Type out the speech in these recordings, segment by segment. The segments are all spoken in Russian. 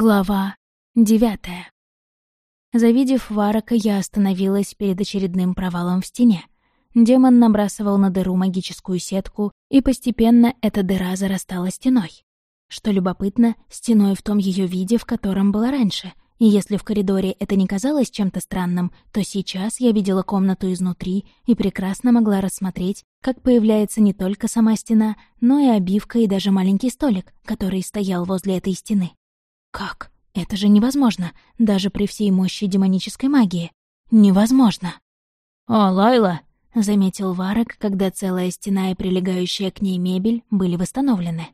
Глава девятая. Завидев Варака, я остановилась перед очередным провалом в стене. Демон набрасывал на дыру магическую сетку, и постепенно эта дыра зарастала стеной. Что любопытно, стеной в том ее виде, в котором была раньше. И если в коридоре это не казалось чем-то странным, то сейчас я видела комнату изнутри и прекрасно могла рассмотреть, как появляется не только сама стена, но и обивка и даже маленький столик, который стоял возле этой стены. Как? Это же невозможно, даже при всей мощи демонической магии. Невозможно. «О, Лайла!» — заметил Варок, когда целая стена и прилегающая к ней мебель были восстановлены.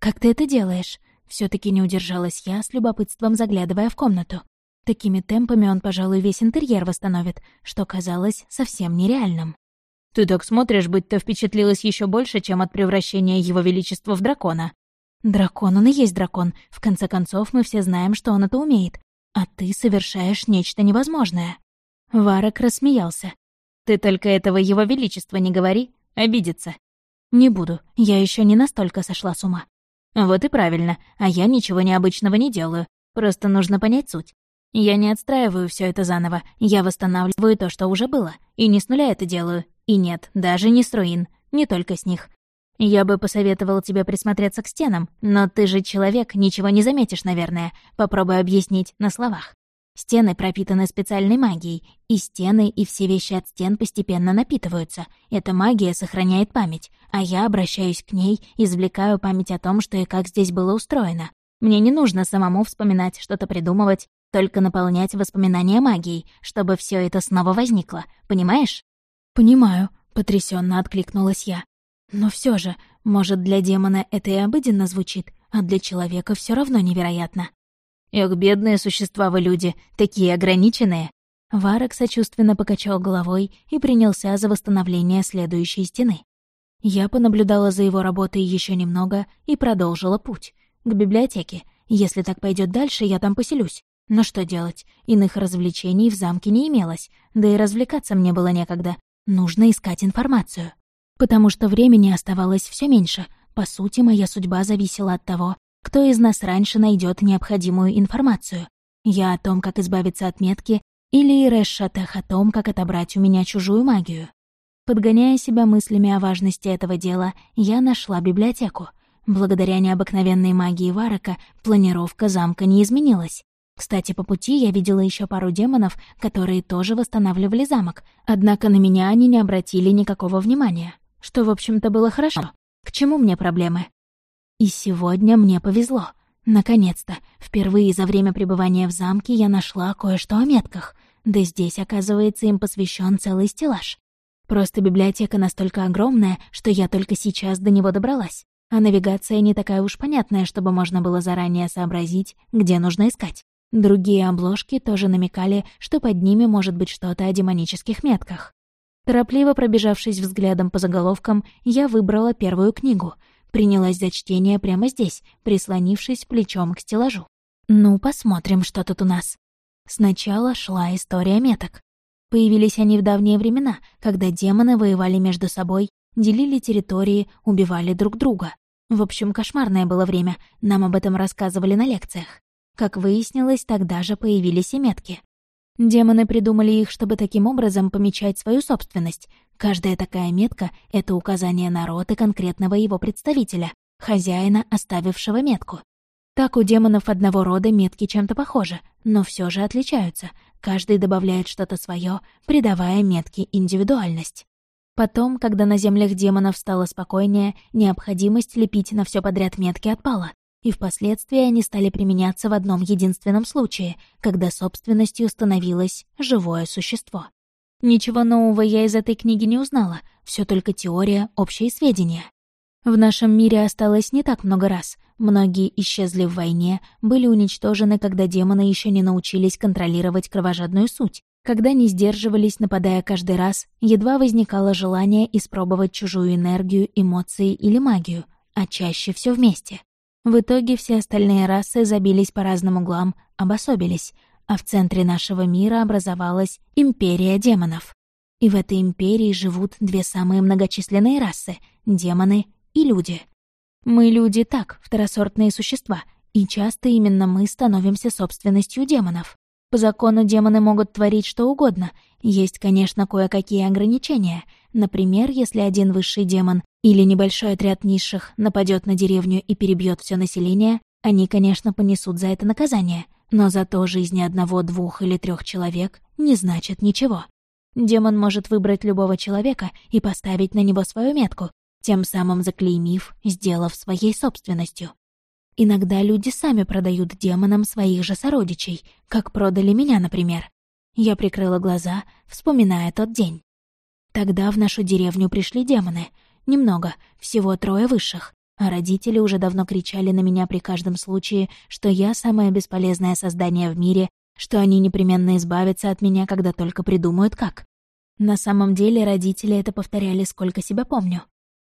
«Как ты это делаешь?» все таки не удержалась я, с любопытством заглядывая в комнату. Такими темпами он, пожалуй, весь интерьер восстановит, что казалось совсем нереальным. «Ты так смотришь, будто впечатлилась еще больше, чем от превращения Его Величества в дракона», Дракон, он и есть дракон. В конце концов, мы все знаем, что он это умеет. А ты совершаешь нечто невозможное». Варок рассмеялся. «Ты только этого его величества не говори, обидится». «Не буду, я еще не настолько сошла с ума». «Вот и правильно, а я ничего необычного не делаю. Просто нужно понять суть. Я не отстраиваю все это заново, я восстанавливаю то, что уже было. И не с нуля это делаю. И нет, даже не с руин, не только с них. «Я бы посоветовал тебе присмотреться к стенам, но ты же человек, ничего не заметишь, наверное. Попробуй объяснить на словах. Стены пропитаны специальной магией, и стены и все вещи от стен постепенно напитываются. Эта магия сохраняет память, а я обращаюсь к ней, извлекаю память о том, что и как здесь было устроено. Мне не нужно самому вспоминать, что-то придумывать, только наполнять воспоминания магией, чтобы все это снова возникло. Понимаешь? «Понимаю», — потрясенно откликнулась я. Но все же, может, для демона это и обыденно звучит, а для человека все равно невероятно. Эх, бедные существа вы люди, такие ограниченные. Варок сочувственно покачал головой и принялся за восстановление следующей стены. Я понаблюдала за его работой еще немного и продолжила путь. К библиотеке. Если так пойдет дальше, я там поселюсь. Но что делать? Иных развлечений в замке не имелось, да и развлекаться мне было некогда. Нужно искать информацию потому что времени оставалось все меньше. По сути, моя судьба зависела от того, кто из нас раньше найдет необходимую информацию. Я о том, как избавиться от метки, или Ирэш-Шатех о том, как отобрать у меня чужую магию. Подгоняя себя мыслями о важности этого дела, я нашла библиотеку. Благодаря необыкновенной магии Варака планировка замка не изменилась. Кстати, по пути я видела еще пару демонов, которые тоже восстанавливали замок, однако на меня они не обратили никакого внимания что, в общем-то, было хорошо. К чему мне проблемы? И сегодня мне повезло. Наконец-то, впервые за время пребывания в замке я нашла кое-что о метках. Да здесь, оказывается, им посвящен целый стеллаж. Просто библиотека настолько огромная, что я только сейчас до него добралась. А навигация не такая уж понятная, чтобы можно было заранее сообразить, где нужно искать. Другие обложки тоже намекали, что под ними может быть что-то о демонических метках. Торопливо пробежавшись взглядом по заголовкам, я выбрала первую книгу. Принялась за чтение прямо здесь, прислонившись плечом к стеллажу. Ну, посмотрим, что тут у нас. Сначала шла история меток. Появились они в давние времена, когда демоны воевали между собой, делили территории, убивали друг друга. В общем, кошмарное было время, нам об этом рассказывали на лекциях. Как выяснилось, тогда же появились и метки. Демоны придумали их, чтобы таким образом помечать свою собственность. Каждая такая метка — это указание на род и конкретного его представителя, хозяина, оставившего метку. Так у демонов одного рода метки чем-то похожи, но все же отличаются. Каждый добавляет что-то свое, придавая метке индивидуальность. Потом, когда на землях демонов стало спокойнее, необходимость лепить на все подряд метки отпала и впоследствии они стали применяться в одном единственном случае, когда собственностью становилось живое существо. Ничего нового я из этой книги не узнала, все только теория, общие сведения. В нашем мире осталось не так много раз. Многие исчезли в войне, были уничтожены, когда демоны еще не научились контролировать кровожадную суть, когда не сдерживались, нападая каждый раз, едва возникало желание испробовать чужую энергию, эмоции или магию, а чаще все вместе. В итоге все остальные расы забились по разным углам, обособились, а в центре нашего мира образовалась империя демонов. И в этой империи живут две самые многочисленные расы — демоны и люди. Мы люди так, второсортные существа, И часто именно мы становимся собственностью демонов. По закону демоны могут творить что угодно. Есть, конечно, кое-какие ограничения. Например, если один высший демон или небольшой отряд низших нападет на деревню и перебьет все население, они, конечно, понесут за это наказание. Но зато жизни одного, двух или трех человек не значит ничего. Демон может выбрать любого человека и поставить на него свою метку, тем самым заклеймив, сделав своей собственностью. Иногда люди сами продают демонам своих же сородичей, как продали меня, например. Я прикрыла глаза, вспоминая тот день. Тогда в нашу деревню пришли демоны. Немного, всего трое высших. А родители уже давно кричали на меня при каждом случае, что я самое бесполезное создание в мире что они непременно избавятся от меня, когда только придумают как. На самом деле родители это повторяли, сколько себя помню.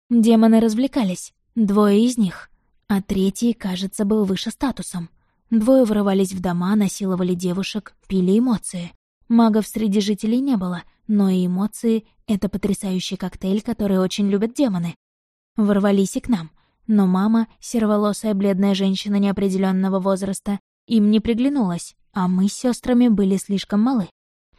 Демоны развлекались, двое из них, а третий, кажется, был выше статусом. Двое врывались в дома, насиловали девушек, пили эмоции. Магов среди жителей не было, но и эмоции — это потрясающий коктейль, который очень любят демоны. Ворвались и к нам, но мама, сероволосая бледная женщина неопределенного возраста, им не приглянулась, а мы с сестрами были слишком малы.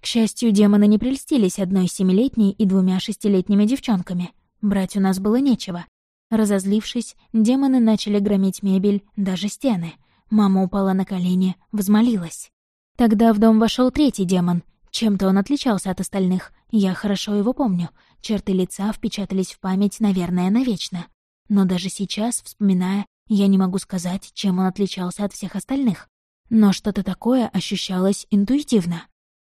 К счастью, демоны не прельстились одной семилетней и двумя шестилетними девчонками. Брать у нас было нечего. Разозлившись, демоны начали громить мебель, даже стены. Мама упала на колени, взмолилась. Тогда в дом вошел третий демон. Чем-то он отличался от остальных. Я хорошо его помню. Черты лица впечатались в память, наверное, навечно. Но даже сейчас, вспоминая, я не могу сказать, чем он отличался от всех остальных но что-то такое ощущалось интуитивно.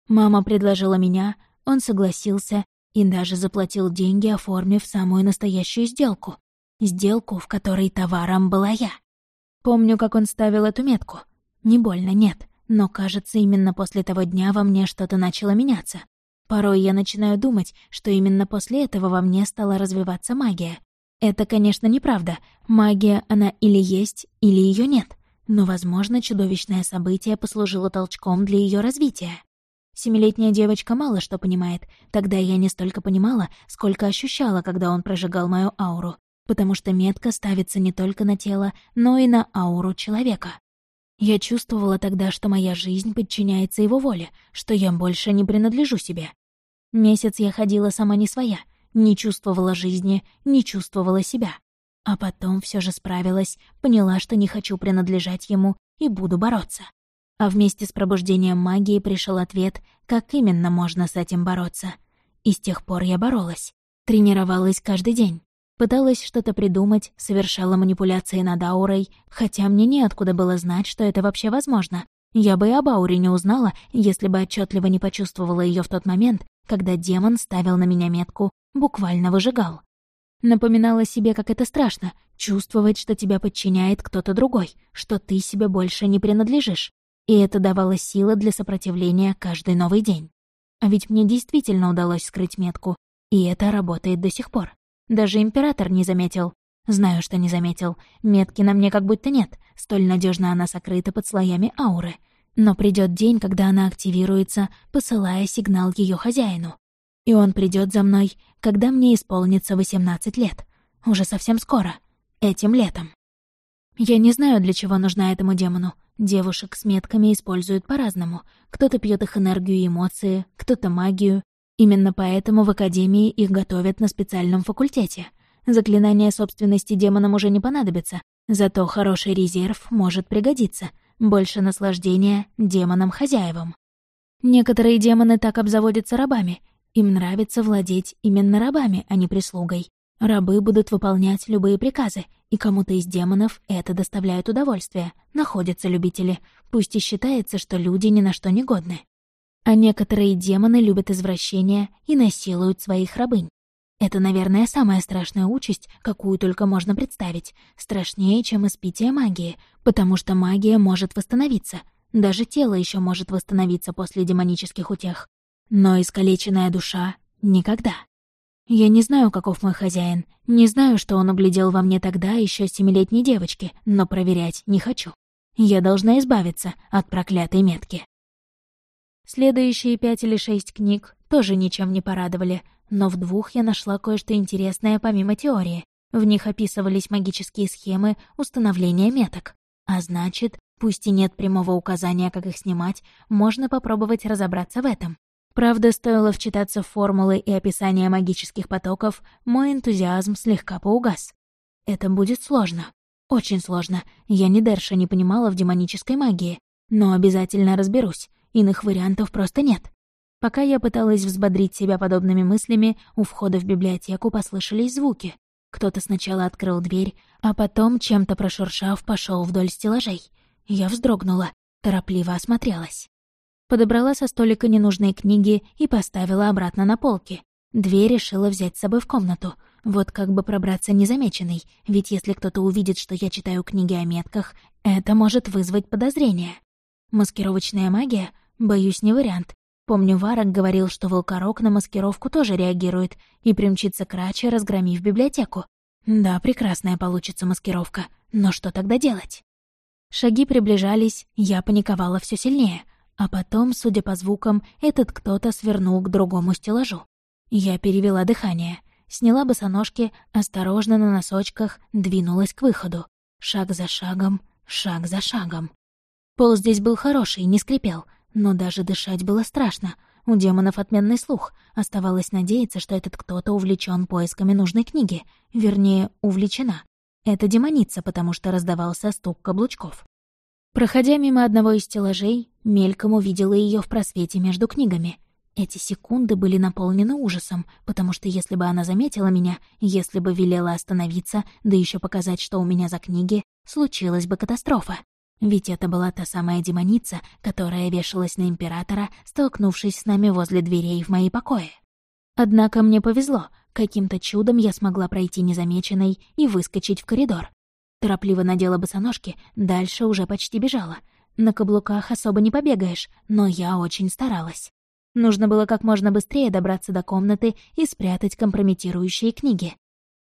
Мама предложила меня, он согласился и даже заплатил деньги, оформив самую настоящую сделку. Сделку, в которой товаром была я. Помню, как он ставил эту метку. Не больно, нет, но, кажется, именно после того дня во мне что-то начало меняться. Порой я начинаю думать, что именно после этого во мне стала развиваться магия. Это, конечно, неправда. Магия, она или есть, или ее нет но, возможно, чудовищное событие послужило толчком для ее развития. Семилетняя девочка мало что понимает, тогда я не столько понимала, сколько ощущала, когда он прожигал мою ауру, потому что метка ставится не только на тело, но и на ауру человека. Я чувствовала тогда, что моя жизнь подчиняется его воле, что я больше не принадлежу себе. Месяц я ходила сама не своя, не чувствовала жизни, не чувствовала себя. А потом все же справилась, поняла, что не хочу принадлежать ему и буду бороться. А вместе с пробуждением магии пришел ответ, как именно можно с этим бороться. И с тех пор я боролась. Тренировалась каждый день. Пыталась что-то придумать, совершала манипуляции над аурой, хотя мне неоткуда было знать, что это вообще возможно. Я бы и об ауре не узнала, если бы отчетливо не почувствовала ее в тот момент, когда демон ставил на меня метку, буквально выжигал. Напоминала себе, как это страшно — чувствовать, что тебя подчиняет кто-то другой, что ты себе больше не принадлежишь. И это давало силы для сопротивления каждый новый день. А ведь мне действительно удалось скрыть метку, и это работает до сих пор. Даже император не заметил. Знаю, что не заметил. Метки на мне как будто нет, столь надежно она сокрыта под слоями ауры. Но придет день, когда она активируется, посылая сигнал ее хозяину. И он придет за мной, когда мне исполнится 18 лет. Уже совсем скоро. Этим летом. Я не знаю, для чего нужна этому демону. Девушек с метками используют по-разному. Кто-то пьет их энергию и эмоции, кто-то магию. Именно поэтому в Академии их готовят на специальном факультете. Заклинание собственности демонам уже не понадобится, зато хороший резерв может пригодиться. Больше наслаждения демонам-хозяевам. Некоторые демоны так обзаводятся рабами, им нравится владеть именно рабами, а не прислугой. Рабы будут выполнять любые приказы, и кому-то из демонов это доставляет удовольствие. Находятся любители, пусть и считается, что люди ни на что не годны. А некоторые демоны любят извращения и насилуют своих рабынь. Это, наверное, самая страшная участь, какую только можно представить. Страшнее, чем испитие магии, потому что магия может восстановиться. Даже тело еще может восстановиться после демонических утех. Но искалеченная душа — никогда. Я не знаю, каков мой хозяин, не знаю, что он углядел во мне тогда еще семилетней девочки, но проверять не хочу. Я должна избавиться от проклятой метки. Следующие пять или шесть книг тоже ничем не порадовали, но в двух я нашла кое-что интересное помимо теории. В них описывались магические схемы установления меток. А значит, пусть и нет прямого указания, как их снимать, можно попробовать разобраться в этом. Правда, стоило вчитаться в формулы и описание магических потоков, мой энтузиазм слегка поугас. Это будет сложно. Очень сложно. Я ни Дерша не понимала в демонической магии. Но обязательно разберусь. Иных вариантов просто нет. Пока я пыталась взбодрить себя подобными мыслями, у входа в библиотеку послышались звуки. Кто-то сначала открыл дверь, а потом, чем-то прошуршав, пошел вдоль стеллажей. Я вздрогнула, торопливо осмотрелась. Подобрала со столика ненужные книги и поставила обратно на полки. Дверь решила взять с собой в комнату. Вот как бы пробраться незамеченной, ведь если кто-то увидит, что я читаю книги о метках, это может вызвать подозрение. Маскировочная магия? Боюсь, не вариант. Помню, Варок говорил, что волкорок на маскировку тоже реагирует и примчится краче, разгромив библиотеку. Да, прекрасная получится маскировка, но что тогда делать? Шаги приближались, я паниковала все сильнее. А потом, судя по звукам, этот кто-то свернул к другому стеллажу. Я перевела дыхание, сняла босоножки, осторожно на носочках двинулась к выходу. Шаг за шагом, шаг за шагом. Пол здесь был хороший, не скрипел, но даже дышать было страшно. У демонов отменный слух. Оставалось надеяться, что этот кто-то увлечен поисками нужной книги. Вернее, увлечена. Это демоница, потому что раздавался стук каблучков. Проходя мимо одного из стеллажей, мельком увидела ее в просвете между книгами. Эти секунды были наполнены ужасом, потому что если бы она заметила меня, если бы велела остановиться, да еще показать, что у меня за книги, случилась бы катастрофа. Ведь это была та самая демоница, которая вешалась на императора, столкнувшись с нами возле дверей в мои покои. Однако мне повезло, каким-то чудом я смогла пройти незамеченной и выскочить в коридор. Торопливо надела босоножки, дальше уже почти бежала. На каблуках особо не побегаешь, но я очень старалась. Нужно было как можно быстрее добраться до комнаты и спрятать компрометирующие книги.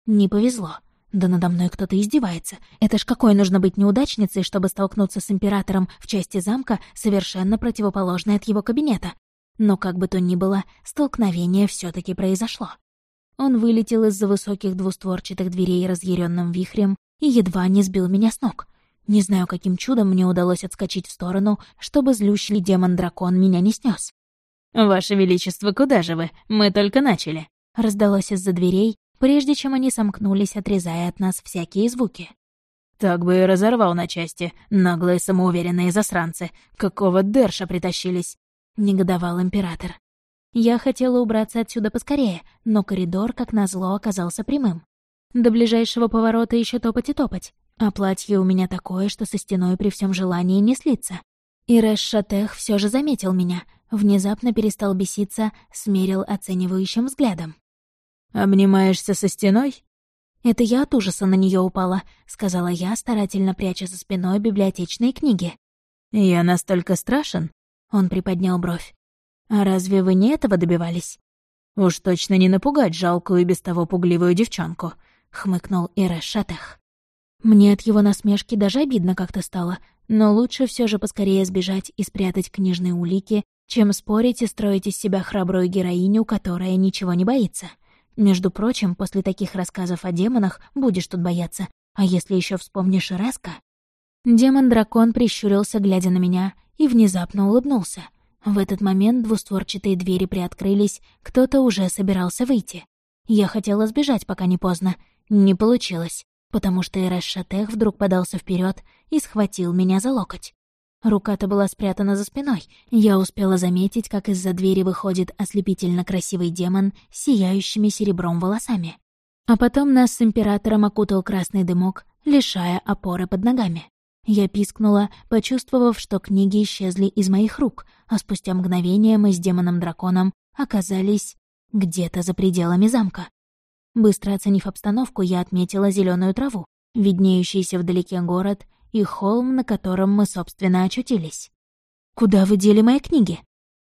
Не повезло. Да надо мной кто-то издевается. Это ж какой нужно быть неудачницей, чтобы столкнуться с императором в части замка, совершенно противоположной от его кабинета. Но как бы то ни было, столкновение все таки произошло. Он вылетел из-за высоких двустворчатых дверей разъяренным вихрем и едва не сбил меня с ног. Не знаю, каким чудом мне удалось отскочить в сторону, чтобы злющий демон-дракон меня не снес. «Ваше Величество, куда же вы? Мы только начали», — раздалось из-за дверей, прежде чем они сомкнулись, отрезая от нас всякие звуки. «Так бы и разорвал на части, наглые самоуверенные засранцы. Какого дерша притащились?» — негодовал император. Я хотела убраться отсюда поскорее, но коридор, как назло, оказался прямым. До ближайшего поворота еще топать и топать, а платье у меня такое, что со стеной при всем желании не слиться. И Рэш Шатех все же заметил меня, внезапно перестал беситься, смерил оценивающим взглядом. «Обнимаешься со стеной?» «Это я от ужаса на нее упала», — сказала я, старательно пряча за спиной библиотечные книги. «Я настолько страшен?» — он приподнял бровь. «А разве вы не этого добивались?» «Уж точно не напугать жалкую и без того пугливую девчонку», — хмыкнул Ирэш Шатех. Мне от его насмешки даже обидно как-то стало, но лучше все же поскорее сбежать и спрятать книжные улики, чем спорить и строить из себя храбрую героиню, которая ничего не боится. Между прочим, после таких рассказов о демонах будешь тут бояться, а если еще вспомнишь Раска? Демон-дракон прищурился, глядя на меня, и внезапно улыбнулся. В этот момент двустворчатые двери приоткрылись, кто-то уже собирался выйти. Я хотела сбежать, пока не поздно. Не получилось потому что Эрэш Шатех вдруг подался вперед и схватил меня за локоть. Рука-то была спрятана за спиной. Я успела заметить, как из-за двери выходит ослепительно красивый демон с сияющими серебром волосами. А потом нас с императором окутал красный дымок, лишая опоры под ногами. Я пискнула, почувствовав, что книги исчезли из моих рук, а спустя мгновение мы с демоном-драконом оказались где-то за пределами замка. Быстро оценив обстановку, я отметила зеленую траву, виднеющийся вдалеке город и холм, на котором мы, собственно, очутились. «Куда вы дели мои книги?»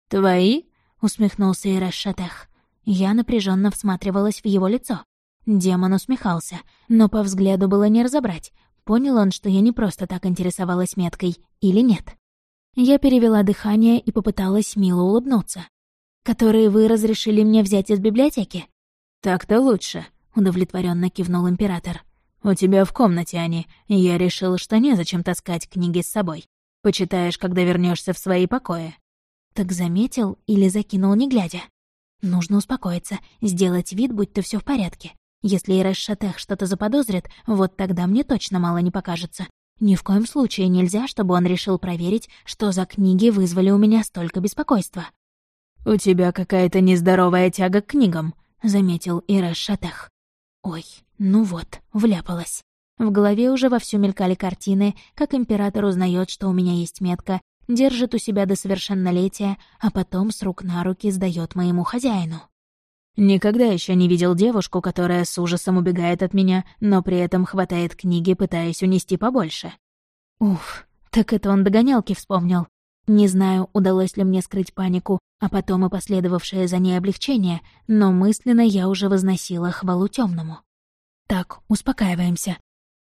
«Твои?» — усмехнулся Ирэш Шатех. Я напряженно всматривалась в его лицо. Демон усмехался, но по взгляду было не разобрать, понял он, что я не просто так интересовалась меткой или нет. Я перевела дыхание и попыталась мило улыбнуться. «Которые вы разрешили мне взять из библиотеки?» «Так-то лучше», — удовлетворенно кивнул император. «У тебя в комнате они, и я решил, что незачем таскать книги с собой. Почитаешь, когда вернешься в свои покои». Так заметил или закинул, не глядя? Нужно успокоиться, сделать вид, будто все в порядке. Если Ирэш Шатех что-то заподозрит, вот тогда мне точно мало не покажется. Ни в коем случае нельзя, чтобы он решил проверить, что за книги вызвали у меня столько беспокойства. «У тебя какая-то нездоровая тяга к книгам», — заметил Ирэш Шатех. Ой, ну вот, вляпалась. В голове уже вовсю мелькали картины, как император узнает, что у меня есть метка, держит у себя до совершеннолетия, а потом с рук на руки сдает моему хозяину. Никогда еще не видел девушку, которая с ужасом убегает от меня, но при этом хватает книги, пытаясь унести побольше. Уф, так это он догонялки вспомнил. Не знаю, удалось ли мне скрыть панику, а потом и последовавшее за ней облегчение, но мысленно я уже возносила хвалу темному. Так, успокаиваемся.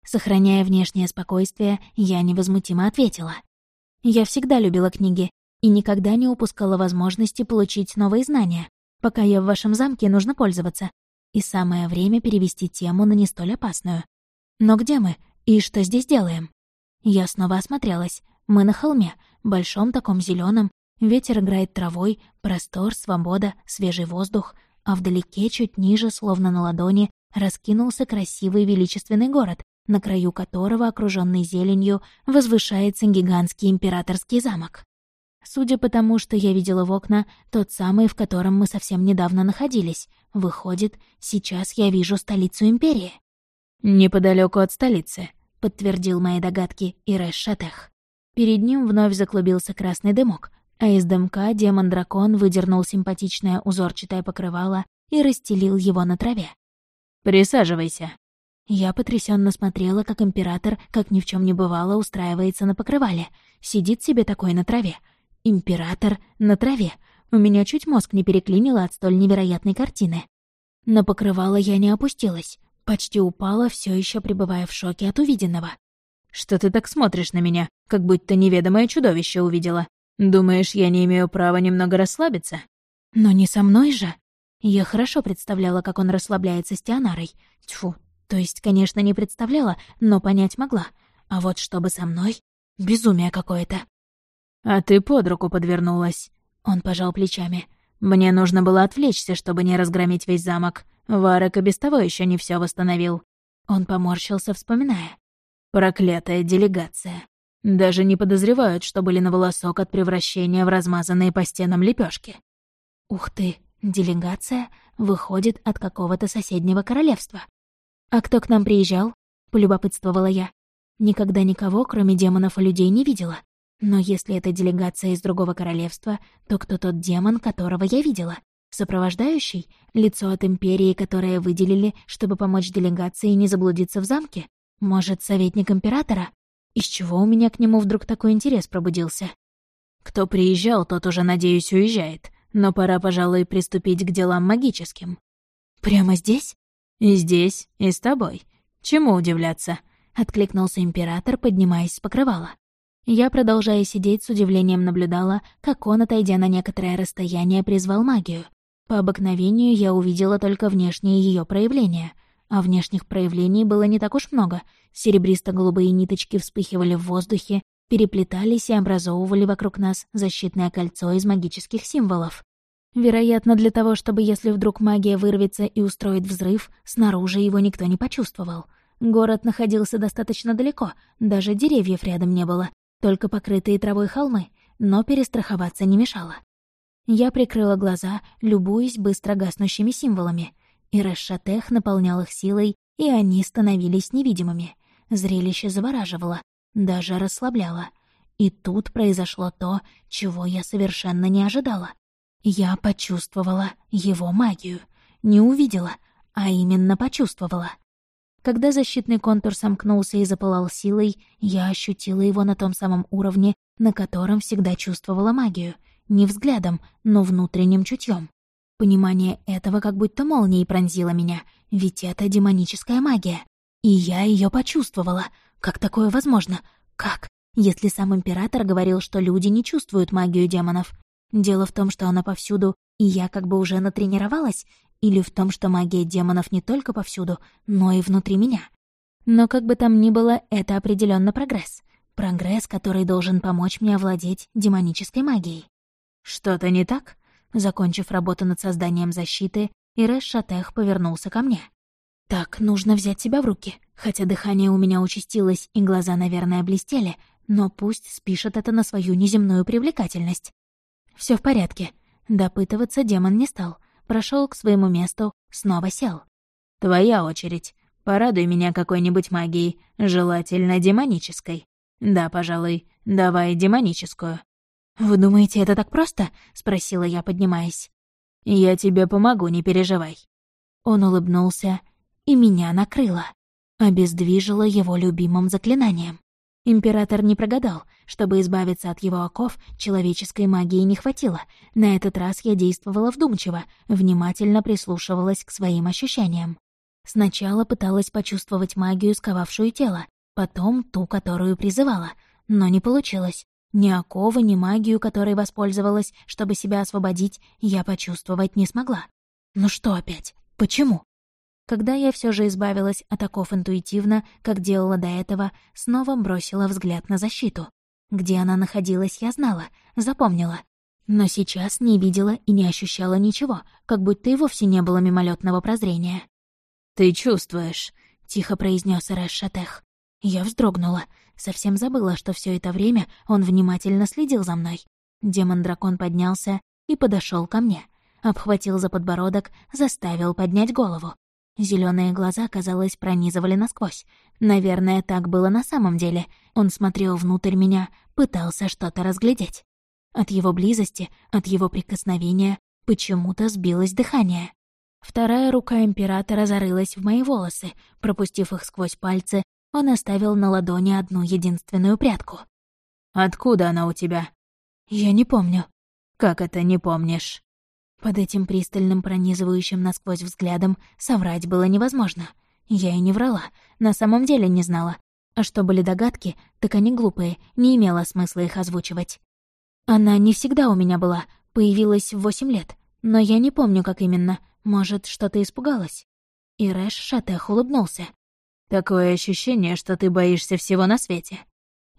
Сохраняя внешнее спокойствие, я невозмутимо ответила. Я всегда любила книги и никогда не упускала возможности получить новые знания. Пока я в вашем замке, нужно пользоваться. И самое время перевести тему на не столь опасную. Но где мы? И что здесь делаем? Я снова осмотрелась. Мы на холме, большом таком зеленом. Ветер играет травой, простор, свобода, свежий воздух. А вдалеке, чуть ниже, словно на ладони, раскинулся красивый величественный город, на краю которого, окруженный зеленью, возвышается гигантский императорский замок. Судя по тому, что я видела в окна, тот самый, в котором мы совсем недавно находились. Выходит, сейчас я вижу столицу империи. «Неподалеку от столицы», — подтвердил мои догадки Ирэш Шатех. Перед ним вновь заклубился красный дымок, а из дымка демон-дракон выдернул симпатичное узорчатое покрывало и расстелил его на траве. «Присаживайся», я потрясенно смотрела, как император, как ни в чем не бывало, устраивается на покрывале. Сидит себе такой на траве. Император на траве. У меня чуть мозг не переклинило от столь невероятной картины. На покрывало я не опустилась. Почти упала, все еще пребывая в шоке от увиденного. «Что ты так смотришь на меня, как будто неведомое чудовище увидела? Думаешь, я не имею права немного расслабиться?» «Но не со мной же!» Я хорошо представляла, как он расслабляется с Тианарой. Тьфу, то есть, конечно, не представляла, но понять могла. А вот чтобы со мной... Безумие какое-то. «А ты под руку подвернулась». Он пожал плечами. «Мне нужно было отвлечься, чтобы не разгромить весь замок. Варек и без того еще не все восстановил». Он поморщился, вспоминая. «Проклятая делегация. Даже не подозревают, что были на волосок от превращения в размазанные по стенам лепешки. Ух ты, делегация выходит от какого-то соседнего королевства. «А кто к нам приезжал?» — полюбопытствовала я. Никогда никого, кроме демонов и людей, не видела. Но если это делегация из другого королевства, то кто тот демон, которого я видела? Сопровождающий? Лицо от Империи, которое выделили, чтобы помочь делегации не заблудиться в замке? Может, советник Императора? Из чего у меня к нему вдруг такой интерес пробудился? Кто приезжал, тот уже, надеюсь, уезжает. Но пора, пожалуй, приступить к делам магическим. Прямо здесь? «И здесь, и с тобой. Чему удивляться?» — откликнулся император, поднимаясь с покрывала. Я, продолжая сидеть, с удивлением наблюдала, как он, отойдя на некоторое расстояние, призвал магию. По обыкновению я увидела только внешние ее проявления, а внешних проявлений было не так уж много. Серебристо-голубые ниточки вспыхивали в воздухе, переплетались и образовывали вокруг нас защитное кольцо из магических символов. Вероятно, для того, чтобы если вдруг магия вырвется и устроит взрыв, снаружи его никто не почувствовал. Город находился достаточно далеко, даже деревьев рядом не было, только покрытые травой холмы, но перестраховаться не мешало. Я прикрыла глаза, любуясь быстро гаснущими символами, и Расшатех наполнял их силой, и они становились невидимыми. Зрелище завораживало, даже расслабляло. И тут произошло то, чего я совершенно не ожидала. Я почувствовала его магию. Не увидела, а именно почувствовала. Когда защитный контур сомкнулся и запылал силой, я ощутила его на том самом уровне, на котором всегда чувствовала магию. Не взглядом, но внутренним чутьем. Понимание этого как будто молнией пронзило меня, ведь это демоническая магия. И я ее почувствовала. Как такое возможно? Как? Если сам император говорил, что люди не чувствуют магию демонов. Дело в том, что она повсюду, и я как бы уже натренировалась, или в том, что магия демонов не только повсюду, но и внутри меня. Но как бы там ни было, это определенно прогресс. Прогресс, который должен помочь мне овладеть демонической магией. «Что-то не так?» Закончив работу над созданием защиты, Ирэш Шатех повернулся ко мне. «Так, нужно взять себя в руки. Хотя дыхание у меня участилось и глаза, наверное, блестели, но пусть спишет это на свою неземную привлекательность. Все в порядке». Допытываться демон не стал. Прошел к своему месту, снова сел. «Твоя очередь. Порадуй меня какой-нибудь магией, желательно демонической. Да, пожалуй, давай демоническую». «Вы думаете, это так просто?» — спросила я, поднимаясь. «Я тебе помогу, не переживай». Он улыбнулся, и меня накрыло. Обездвижило его любимым заклинанием. Император не прогадал. Чтобы избавиться от его оков, человеческой магии не хватило. На этот раз я действовала вдумчиво, внимательно прислушивалась к своим ощущениям. Сначала пыталась почувствовать магию, сковавшую тело, потом ту, которую призывала, но не получилось. Ни оковы, ни магию, которой воспользовалась, чтобы себя освободить, я почувствовать не смогла. Ну что опять? Почему? Когда я все же избавилась от оков интуитивно, как делала до этого, снова бросила взгляд на защиту. Где она находилась, я знала, запомнила. Но сейчас не видела и не ощущала ничего, как будто и вовсе не было мимолетного прозрения. «Ты чувствуешь», — тихо произнес Рэш Шатех. Я вздрогнула. Совсем забыла, что все это время он внимательно следил за мной. Демон-дракон поднялся и подошел ко мне. Обхватил за подбородок, заставил поднять голову. Зеленые глаза, казалось, пронизывали насквозь. Наверное, так было на самом деле. Он смотрел внутрь меня, пытался что-то разглядеть. От его близости, от его прикосновения почему-то сбилось дыхание. Вторая рука императора зарылась в мои волосы, пропустив их сквозь пальцы, он оставил на ладони одну единственную прядку. «Откуда она у тебя?» «Я не помню». «Как это не помнишь?» Под этим пристальным пронизывающим насквозь взглядом соврать было невозможно. Я и не врала, на самом деле не знала. А что были догадки, так они глупые, не имело смысла их озвучивать. Она не всегда у меня была, появилась в восемь лет, но я не помню, как именно. Может, что-то испугалась? И Рэш Шатех улыбнулся. Такое ощущение, что ты боишься всего на свете.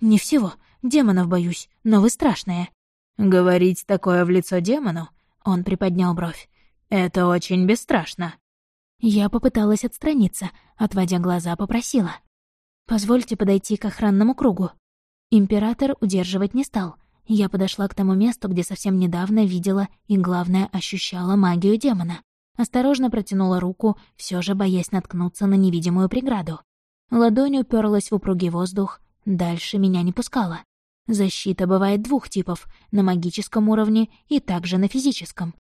Не всего. Демонов боюсь, но вы страшные. Говорить такое в лицо демону? Он приподнял бровь. Это очень бесстрашно. Я попыталась отстраниться, отводя глаза, попросила. «Позвольте подойти к охранному кругу». Император удерживать не стал. Я подошла к тому месту, где совсем недавно видела и, главное, ощущала магию демона. Осторожно протянула руку, все же боясь наткнуться на невидимую преграду. Ладонь уперлась в упругий воздух, дальше меня не пускала. Защита бывает двух типов — на магическом уровне и также на физическом.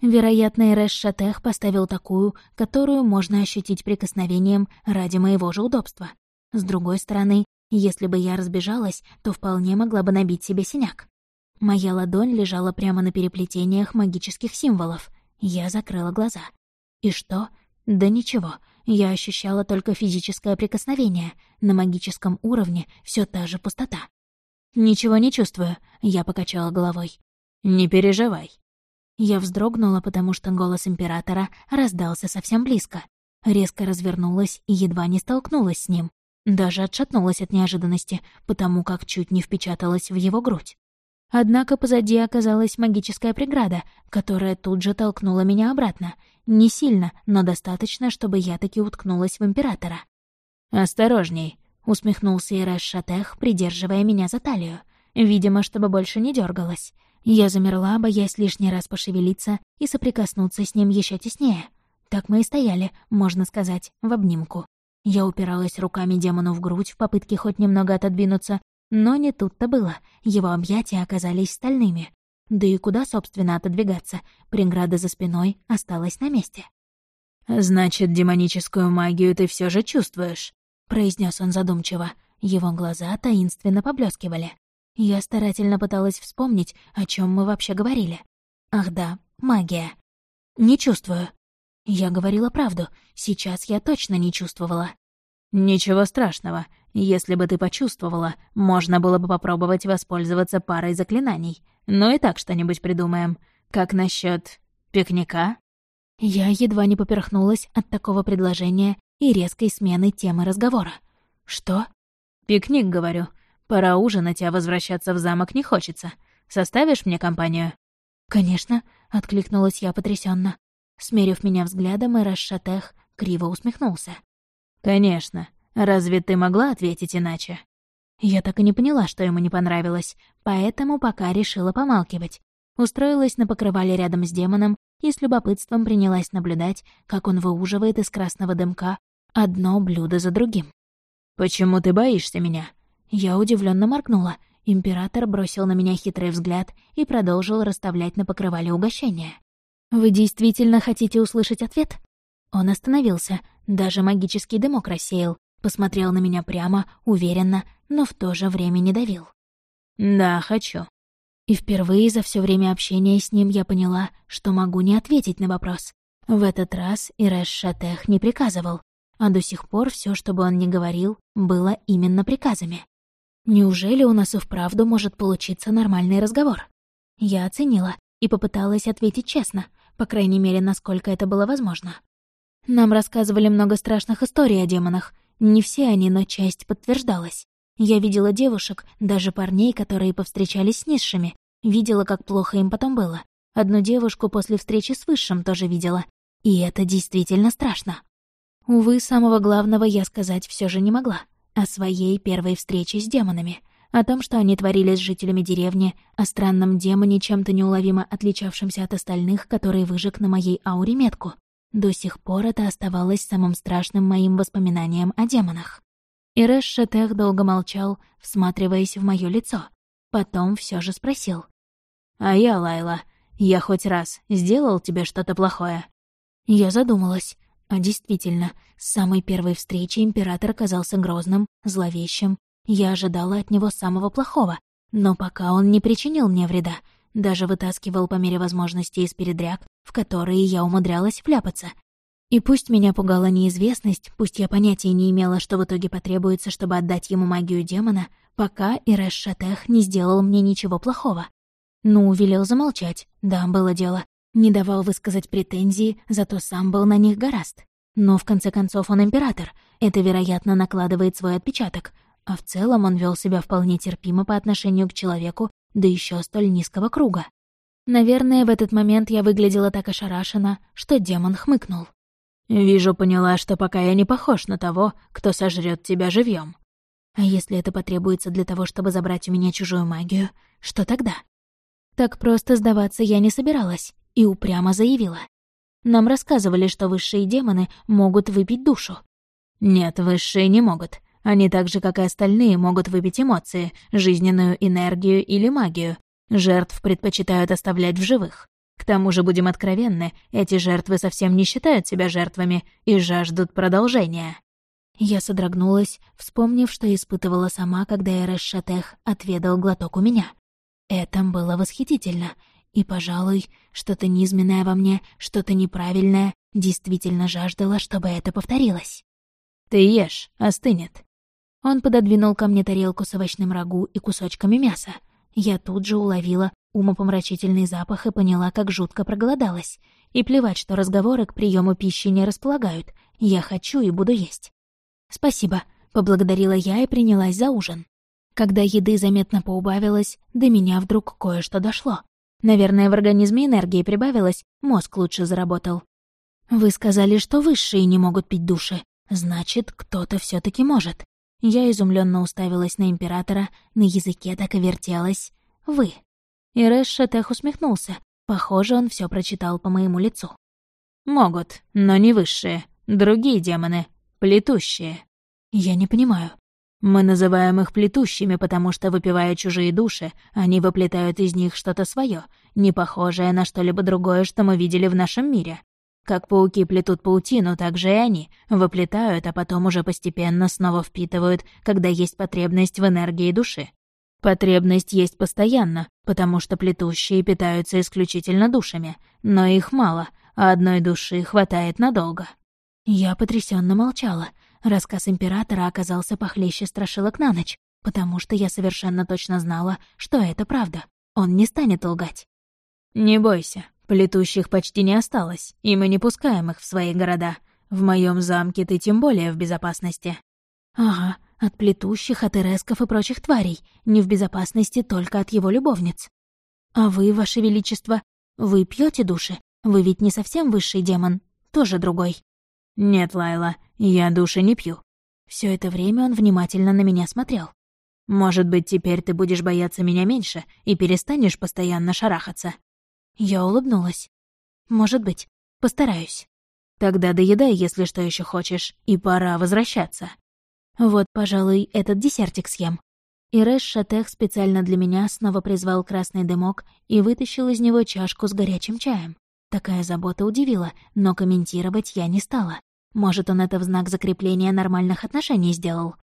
Вероятно, Эрэш Шатех поставил такую, которую можно ощутить прикосновением ради моего же удобства. С другой стороны, если бы я разбежалась, то вполне могла бы набить себе синяк. Моя ладонь лежала прямо на переплетениях магических символов. Я закрыла глаза. И что? Да ничего. Я ощущала только физическое прикосновение. На магическом уровне все та же пустота. «Ничего не чувствую», — я покачала головой. «Не переживай». Я вздрогнула, потому что голос императора раздался совсем близко. Резко развернулась и едва не столкнулась с ним. Даже отшатнулась от неожиданности, потому как чуть не впечаталась в его грудь. Однако позади оказалась магическая преграда, которая тут же толкнула меня обратно. Не сильно, но достаточно, чтобы я таки уткнулась в Императора. «Осторожней», — усмехнулся Ирэш Шатех, придерживая меня за талию. Видимо, чтобы больше не дергалась. Я замерла, боясь лишний раз пошевелиться и соприкоснуться с ним еще теснее. Так мы и стояли, можно сказать, в обнимку. Я упиралась руками демону в грудь в попытке хоть немного отодвинуться, но не тут-то было, его объятия оказались стальными. Да и куда, собственно, отодвигаться? Преграда за спиной осталась на месте. «Значит, демоническую магию ты все же чувствуешь», — произнес он задумчиво. Его глаза таинственно поблескивали. Я старательно пыталась вспомнить, о чем мы вообще говорили. Ах да, магия. Не чувствую. Я говорила правду, сейчас я точно не чувствовала. «Ничего страшного. Если бы ты почувствовала, можно было бы попробовать воспользоваться парой заклинаний. Но и так что-нибудь придумаем. Как насчет пикника?» Я едва не поперхнулась от такого предложения и резкой смены темы разговора. «Что?» «Пикник, говорю. Пора ужинать, а возвращаться в замок не хочется. Составишь мне компанию?» «Конечно», — откликнулась я потрясенно. Смерив меня взглядом, и Расшатех криво усмехнулся. «Конечно. Разве ты могла ответить иначе?» Я так и не поняла, что ему не понравилось, поэтому пока решила помалкивать. Устроилась на покрывале рядом с демоном и с любопытством принялась наблюдать, как он выуживает из красного дымка одно блюдо за другим. «Почему ты боишься меня?» Я удивленно моргнула. Император бросил на меня хитрый взгляд и продолжил расставлять на покрывале угощения. «Вы действительно хотите услышать ответ?» Он остановился, даже магический дымок рассеял, посмотрел на меня прямо, уверенно, но в то же время не давил. «Да, хочу». И впервые за все время общения с ним я поняла, что могу не ответить на вопрос. В этот раз Ирэш Шатех не приказывал, а до сих пор все, что бы он ни говорил, было именно приказами. Неужели у нас и вправду может получиться нормальный разговор? Я оценила и попыталась ответить честно, по крайней мере, насколько это было возможно. Нам рассказывали много страшных историй о демонах. Не все они, но часть подтверждалась. Я видела девушек, даже парней, которые повстречались с низшими. Видела, как плохо им потом было. Одну девушку после встречи с высшим тоже видела. И это действительно страшно. Увы, самого главного я сказать все же не могла. О своей первой встрече с демонами. О том, что они творили с жителями деревни, о странном демоне, чем-то неуловимо отличавшемся от остальных, который выжег на моей ауре метку. До сих пор это оставалось самым страшным моим воспоминанием о демонах. Ирэш Шатех долго молчал, всматриваясь в мое лицо. Потом все же спросил. «А я, Лайла, я хоть раз сделал тебе что-то плохое?» Я задумалась. А действительно, с самой первой встречи император оказался грозным, зловещим. Я ожидала от него самого плохого. Но пока он не причинил мне вреда, даже вытаскивал по мере возможности из передряг, в которые я умудрялась вляпаться. И пусть меня пугала неизвестность, пусть я понятия не имела, что в итоге потребуется, чтобы отдать ему магию демона, пока Ирэш Шатех не сделал мне ничего плохого. Ну, велел замолчать, да, было дело. Не давал высказать претензии, зато сам был на них гораст. Но в конце концов он император, это, вероятно, накладывает свой отпечаток, а в целом он вел себя вполне терпимо по отношению к человеку, да еще столь низкого круга. Наверное, в этот момент я выглядела так ошарашена, что демон хмыкнул. «Вижу, поняла, что пока я не похож на того, кто сожрет тебя живьем. А если это потребуется для того, чтобы забрать у меня чужую магию, что тогда? Так просто сдаваться я не собиралась и упрямо заявила. Нам рассказывали, что высшие демоны могут выпить душу. Нет, высшие не могут. Они так же, как и остальные, могут выпить эмоции, жизненную энергию или магию, Жертв предпочитают оставлять в живых. К тому же, будем откровенны, эти жертвы совсем не считают себя жертвами и жаждут продолжения. Я содрогнулась, вспомнив, что испытывала сама, когда Эреш Шатех отведал глоток у меня. Это было восхитительно. И, пожалуй, что-то низменное во мне, что-то неправильное, действительно жаждало, чтобы это повторилось. «Ты ешь, остынет». Он пододвинул ко мне тарелку с овощным рагу и кусочками мяса. Я тут же уловила умопомрачительный запах и поняла, как жутко проголодалась. И плевать, что разговоры к приему пищи не располагают. Я хочу и буду есть. «Спасибо», — поблагодарила я и принялась за ужин. Когда еды заметно поубавилось, до меня вдруг кое-что дошло. Наверное, в организме энергии прибавилось, мозг лучше заработал. «Вы сказали, что высшие не могут пить души. Значит, кто-то все таки может. Я изумленно уставилась на императора, на языке так и вертелась. «Вы». И Рэш Шатех усмехнулся. Похоже, он все прочитал по моему лицу. «Могут, но не высшие. Другие демоны. Плетущие». «Я не понимаю». «Мы называем их плетущими, потому что, выпивая чужие души, они выплетают из них что-то свое, не похожее на что-либо другое, что мы видели в нашем мире. Как пауки плетут паутину, так же и они. Выплетают, а потом уже постепенно снова впитывают, когда есть потребность в энергии души. Потребность есть постоянно, потому что плетущие питаются исключительно душами, но их мало, а одной души хватает надолго. Я потрясенно молчала. Рассказ императора оказался похлеще страшилок на ночь, потому что я совершенно точно знала, что это правда. Он не станет лгать. «Не бойся, Плетущих почти не осталось, и мы не пускаем их в свои города. В моем замке ты тем более в безопасности». «Ага, От плетущих, от эресков и прочих тварей, не в безопасности только от его любовниц. А вы, ваше величество, вы пьете души? Вы ведь не совсем высший демон, тоже другой. Нет, Лайла, я души не пью. Все это время он внимательно на меня смотрел. Может быть, теперь ты будешь бояться меня меньше и перестанешь постоянно шарахаться?» Я улыбнулась. «Может быть. Постараюсь». «Тогда доедай, если что еще хочешь, и пора возвращаться». «Вот, пожалуй, этот десертик съем». И Рэш Шатех специально для меня снова призвал красный дымок и вытащил из него чашку с горячим чаем. Такая забота удивила, но комментировать я не стала. Может, он это в знак закрепления нормальных отношений сделал.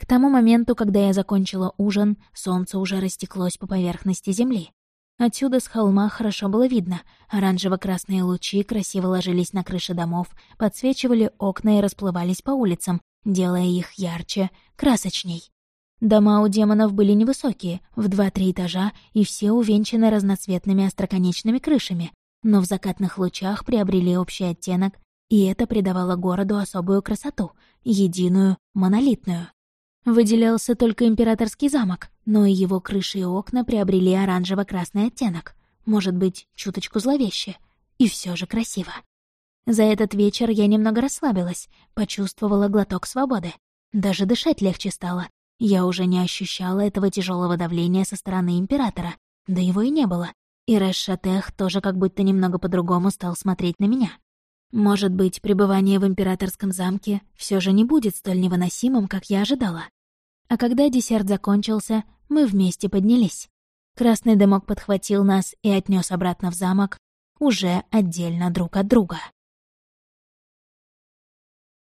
К тому моменту, когда я закончила ужин, солнце уже растеклось по поверхности земли. Отсюда с холма хорошо было видно. Оранжево-красные лучи красиво ложились на крыши домов, подсвечивали окна и расплывались по улицам, делая их ярче, красочней. Дома у демонов были невысокие, в два-три этажа, и все увенчаны разноцветными остроконечными крышами, но в закатных лучах приобрели общий оттенок, и это придавало городу особую красоту, единую, монолитную. Выделялся только императорский замок, но и его крыши и окна приобрели оранжево-красный оттенок. Может быть, чуточку зловеще. И все же красиво. За этот вечер я немного расслабилась, почувствовала глоток свободы. Даже дышать легче стало. Я уже не ощущала этого тяжелого давления со стороны императора. Да его и не было. И Рэш-Шатех тоже как будто немного по-другому стал смотреть на меня. Может быть, пребывание в императорском замке все же не будет столь невыносимым, как я ожидала. А когда десерт закончился, мы вместе поднялись. Красный дымок подхватил нас и отнес обратно в замок, уже отдельно друг от друга.